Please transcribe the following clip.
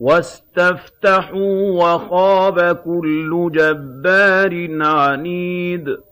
وَاسْتَفْتَحُوا وَخَابَ كُلُّ جَبَّارٍ عَنِيدٍ.